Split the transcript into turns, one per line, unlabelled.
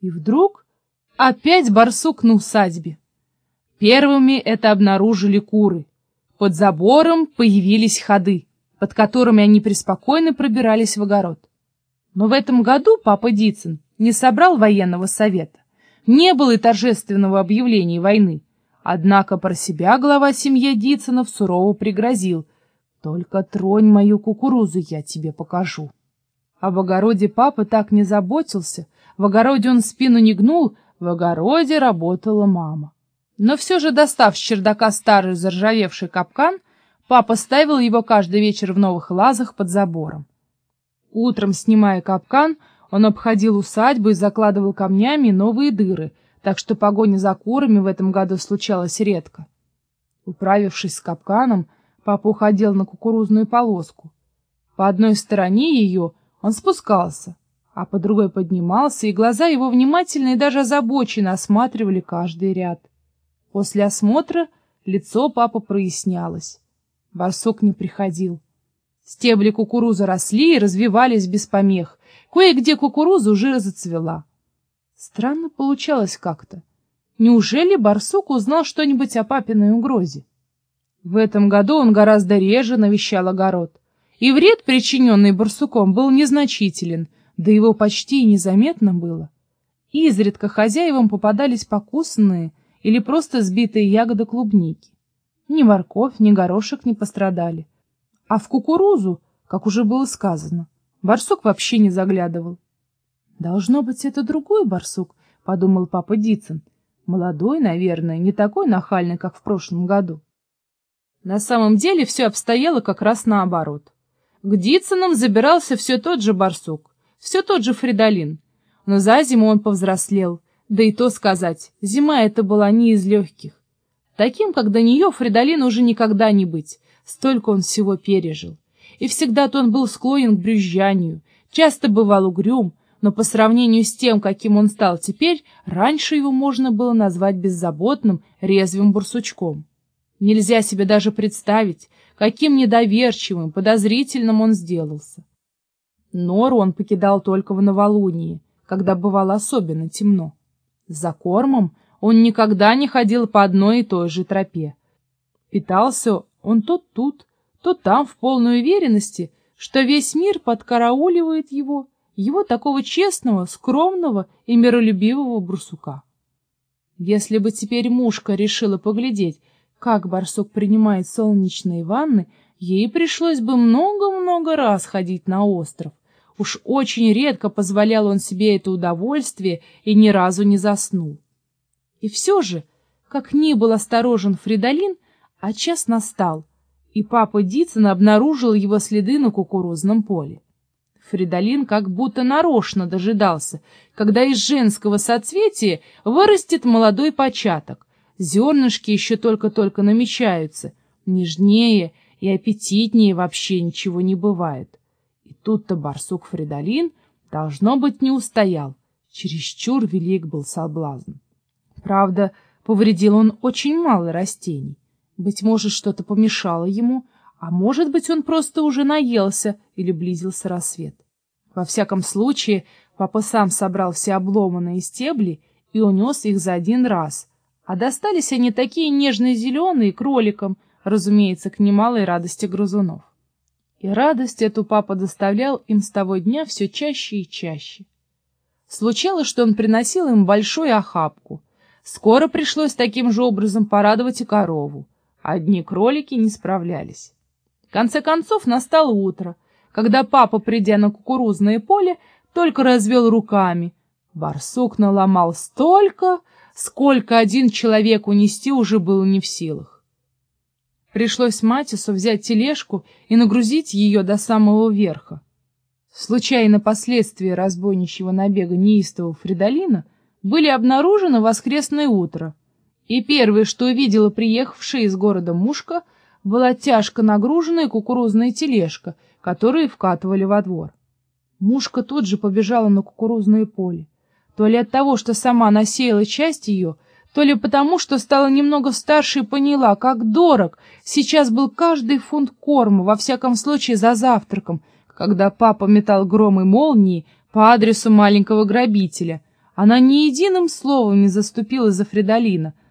И вдруг опять барсук на усадьбе. Первыми это обнаружили куры. Под забором появились ходы, под которыми они преспокойно пробирались в огород. Но в этом году папа Дицин не собрал военного совета. Не было и торжественного объявления войны. Однако про себя глава семьи Дицинов сурово пригрозил. «Только тронь мою кукурузу, я тебе покажу». Об огороде папа так не заботился, в огороде он спину не гнул, в огороде работала мама. Но все же, достав с чердака старый заржавевший капкан, папа ставил его каждый вечер в новых лазах под забором. Утром, снимая капкан, он обходил усадьбу и закладывал камнями новые дыры, так что погоня за курами в этом году случалась редко. Управившись с капканом, папа уходил на кукурузную полоску. По одной стороне ее он спускался, а по другой поднимался, и глаза его внимательно и даже озабоченно осматривали каждый ряд. После осмотра лицо папы прояснялось. Барсук не приходил. Стебли кукурузы росли и развивались без помех. Кое-где кукуруза уже зацвела. Странно получалось как-то. Неужели барсук узнал что-нибудь о папиной угрозе? В этом году он гораздо реже навещал огород. И вред, причиненный барсуком, был незначителен, да его почти и незаметно было. Изредка хозяевам попадались покусанные или просто сбитые ягоды клубники. Ни морковь, ни горошек не пострадали. А в кукурузу, как уже было сказано, барсук вообще не заглядывал. «Должно быть, это другой барсук», — подумал папа Дицин. «Молодой, наверное, не такой нахальный, как в прошлом году». На самом деле все обстояло как раз наоборот. К Дицинам забирался все тот же барсук, все тот же Фридолин. Но за зиму он повзрослел, да и то сказать, зима это была не из легких. Таким, как до нее, Фридолин уже никогда не быть, столько он всего пережил. И всегда-то он был склонен к брюзжанию, часто бывал угрюм, но по сравнению с тем, каким он стал теперь, раньше его можно было назвать беззаботным, резвым барсучком. Нельзя себе даже представить, каким недоверчивым, подозрительным он сделался. Нору он покидал только в новолуние, когда бывало особенно темно. За кормом он никогда не ходил по одной и той же тропе. Питался он то тут, то там в полной уверенности, что весь мир подкарауливает его, его такого честного, скромного и миролюбивого барсука. Если бы теперь мушка решила поглядеть, как барсук принимает солнечные ванны, ей пришлось бы много-много раз ходить на остров. Уж очень редко позволял он себе это удовольствие и ни разу не заснул. И все же, как ни был осторожен Фридолин, а час настал, и папа Дицин обнаружил его следы на кукурузном поле. Фридолин как будто нарочно дожидался, когда из женского соцветия вырастет молодой початок, Зернышки еще только-только намечаются. Нежнее и аппетитнее вообще ничего не бывает. И тут-то барсук Фридолин, должно быть, не устоял. Чересчур велик был соблазн. Правда, повредил он очень мало растений. Быть может, что-то помешало ему, а может быть, он просто уже наелся или близился рассвет. Во всяком случае, папа сам собрал все обломанные стебли и унес их за один раз — а достались они такие нежно-зеленые кроликам, разумеется, к немалой радости грызунов. И радость эту папа доставлял им с того дня все чаще и чаще. Случалось, что он приносил им большую охапку. Скоро пришлось таким же образом порадовать и корову. Одни кролики не справлялись. В конце концов настало утро, когда папа, придя на кукурузное поле, только развел руками. Барсук наломал столько, сколько один человек унести уже было не в силах. Пришлось Матису взять тележку и нагрузить ее до самого верха. Случайно последствия разбойничьего набега неистового Фридолина были обнаружены воскресное утро, и первое, что увидела приехавшая из города мушка, была тяжко нагруженная кукурузная тележка, которую вкатывали во двор. Мушка тут же побежала на кукурузное поле то ли от того, что сама насеяла часть ее, то ли потому, что стала немного старше и поняла, как дорог сейчас был каждый фунт корма, во всяком случае за завтраком, когда папа метал гром и молнии по адресу маленького грабителя, Она ни единым словом не заступила за Фридолина —